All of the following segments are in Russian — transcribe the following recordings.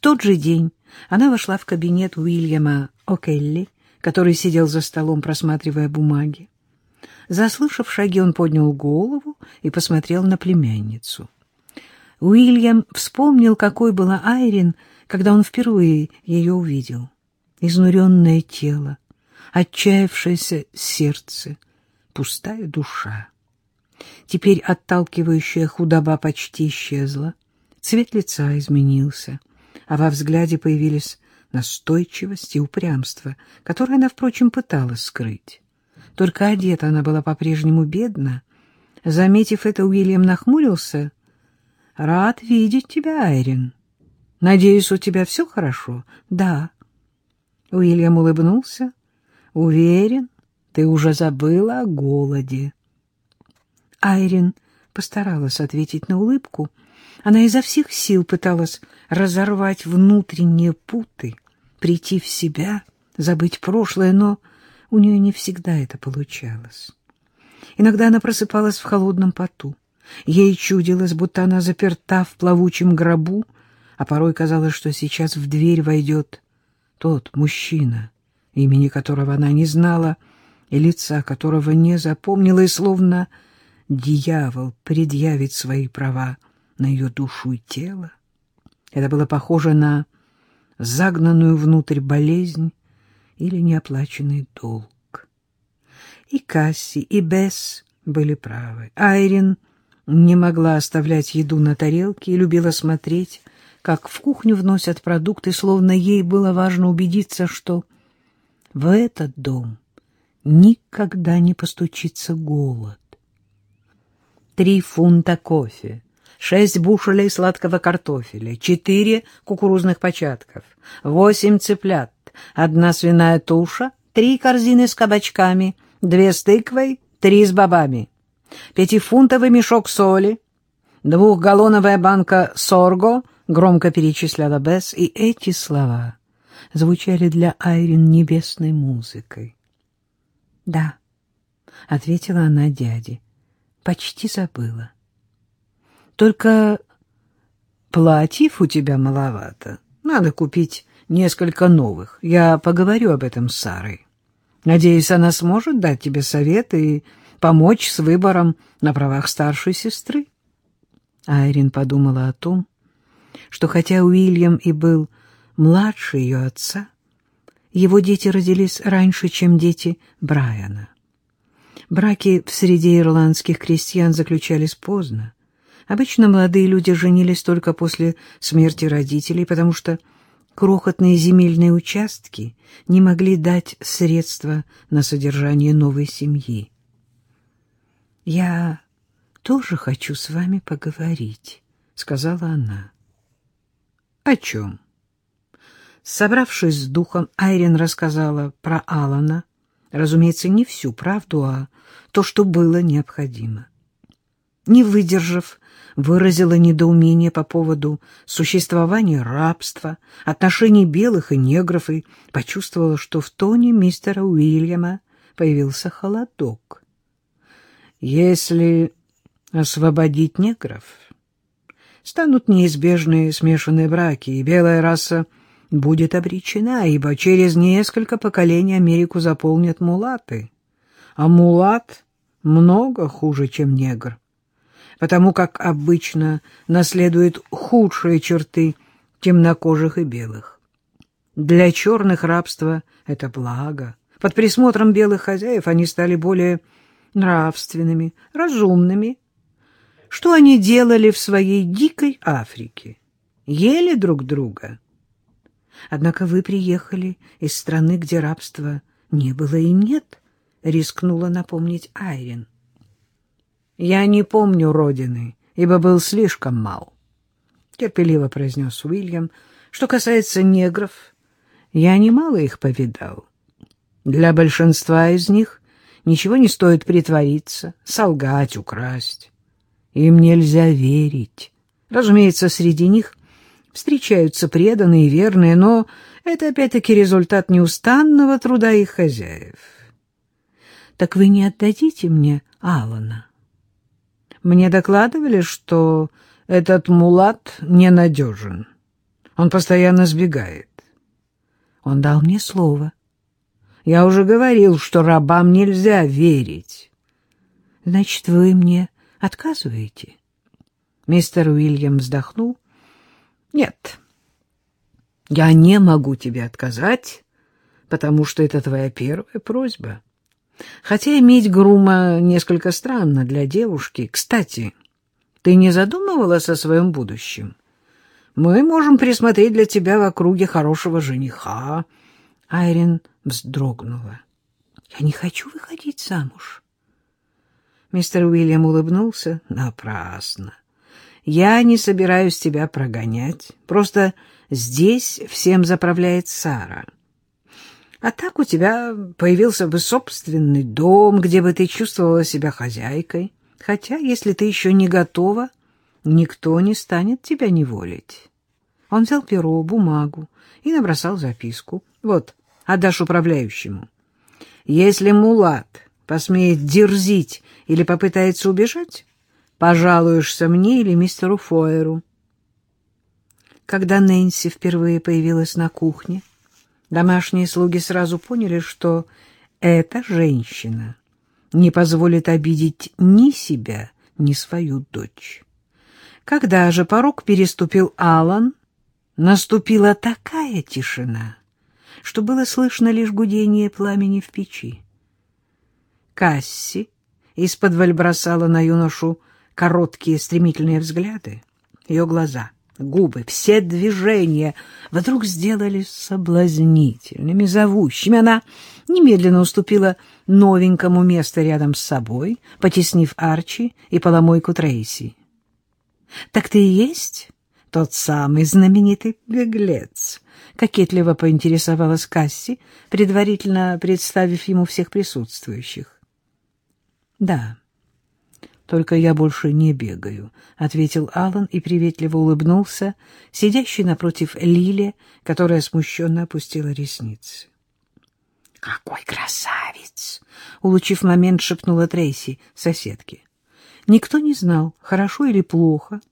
тот же день она вошла в кабинет Уильяма О'Келли, который сидел за столом, просматривая бумаги. Заслышав шаги, он поднял голову и посмотрел на племянницу. Уильям вспомнил, какой была Айрин, когда он впервые ее увидел. Изнуренное тело, отчаявшееся сердце, пустая душа. Теперь отталкивающая худоба почти исчезла, цвет лица изменился, а во взгляде появились настойчивость и упрямство, которое она, впрочем, пыталась скрыть. Только одета она была по-прежнему бедна. Заметив это, Уильям нахмурился. — Рад видеть тебя, Айрин. Надеюсь, у тебя все хорошо? — Да. Уильям улыбнулся. — Уверен, ты уже забыла о голоде. Айрин постаралась ответить на улыбку. Она изо всех сил пыталась разорвать внутренние путы, прийти в себя, забыть прошлое, но у нее не всегда это получалось. Иногда она просыпалась в холодном поту. Ей чудилось, будто она заперта в плавучем гробу, а порой казалось, что сейчас в дверь войдет тот мужчина, имени которого она не знала, и лица которого не запомнила, и словно дьявол предъявит свои права на ее душу и тело. Это было похоже на загнанную внутрь болезнь или неоплаченный долг. И Касси, и Бесс были правы. Айрин не могла оставлять еду на тарелке и любила смотреть, как в кухню вносят продукты, словно ей было важно убедиться, что в этот дом никогда не постучится голод. Три фунта кофе, шесть бушелей сладкого картофеля, четыре кукурузных початков, восемь цыплят, одна свиная туша, три корзины с кабачками, две с тыквой, три с бобами, пятифунтовый мешок соли, двухгаллоновая банка сорго, громко перечисляла Бесс, и эти слова звучали для Айрин небесной музыкой. — Да, — ответила она дяде, — почти забыла. — Только платьев у тебя маловато. Надо купить несколько новых. Я поговорю об этом с Сарой. Надеюсь, она сможет дать тебе советы и помочь с выбором на правах старшей сестры. Айрин подумала о том, что хотя Уильям и был младше ее отца, его дети родились раньше, чем дети Брайана. Браки в среде ирландских крестьян заключались поздно. Обычно молодые люди женились только после смерти родителей, потому что крохотные земельные участки не могли дать средства на содержание новой семьи. «Я тоже хочу с вами поговорить», — сказала она. «О чем?» Собравшись с духом, Айрин рассказала про Алана, разумеется, не всю правду, а то, что было необходимо. Не выдержав, выразила недоумение по поводу существования рабства, отношений белых и негров и почувствовала, что в тоне мистера Уильяма появился холодок. Если освободить негров, станут неизбежные смешанные браки, и белая раса будет обречена, ибо через несколько поколений Америку заполнят мулаты. А мулат много хуже, чем негр потому как обычно наследует худшие черты темнокожих и белых. Для черных рабство — это благо. Под присмотром белых хозяев они стали более нравственными, разумными. Что они делали в своей дикой Африке? Ели друг друга. Однако вы приехали из страны, где рабства не было и нет, — рискнула напомнить Айрин. Я не помню родины, ибо был слишком мал. Терпеливо произнес Уильям. Что касается негров, я немало их повидал. Для большинства из них ничего не стоит притвориться, солгать, украсть. Им нельзя верить. Разумеется, среди них встречаются преданные и верные, но это опять-таки результат неустанного труда их хозяев. Так вы не отдадите мне Алана? Мне докладывали, что этот мулат ненадежен. Он постоянно сбегает. Он дал мне слово. Я уже говорил, что рабам нельзя верить. Значит, вы мне отказываете? Мистер Уильям вздохнул. Нет, я не могу тебе отказать, потому что это твоя первая просьба. Хотя иметь грума несколько странно для девушки. Кстати, ты не задумывалась о своем будущем? Мы можем присмотреть для тебя в округе хорошего жениха. Айрин вздрогнула. Я не хочу выходить замуж. Мистер Уильям улыбнулся. Напрасно. Я не собираюсь тебя прогонять. Просто здесь всем заправляет Сара. А так у тебя появился бы собственный дом, где бы ты чувствовала себя хозяйкой. Хотя, если ты еще не готова, никто не станет тебя неволить. Он взял перо, бумагу и набросал записку. Вот, отдашь управляющему. Если Мулат посмеет дерзить или попытается убежать, пожалуешься мне или мистеру Фойеру. Когда Нэнси впервые появилась на кухне, домашние слуги сразу поняли, что эта женщина не позволит обидеть ни себя, ни свою дочь. Когда же порог переступил Алан, наступила такая тишина, что было слышно лишь гудение пламени в печи. Касси из-под бросала на юношу короткие стремительные взгляды. Ее глаза, губы, все движения вдруг сделались соблазнительными, зовущими. Она немедленно уступила новенькому место рядом с собой, потеснив Арчи и поломойку Трейси. — Так ты и есть тот самый знаменитый беглец? — кокетливо поинтересовалась Касси, предварительно представив ему всех присутствующих. — Да. — только я больше не бегаю, — ответил Алан и приветливо улыбнулся, сидящий напротив Лили, которая смущенно опустила ресницы. — Какой красавец! — улучив момент, шепнула Трейси соседке. Никто не знал, хорошо или плохо,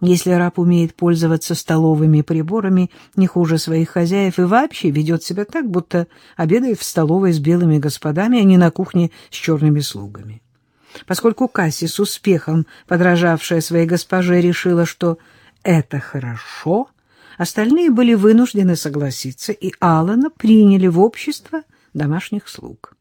если раб умеет пользоваться столовыми приборами не хуже своих хозяев и вообще ведет себя так, будто обедает в столовой с белыми господами, а не на кухне с черными слугами. Поскольку Касси с успехом, подражавшая своей госпоже, решила, что это хорошо, остальные были вынуждены согласиться, и Алана приняли в общество домашних слуг.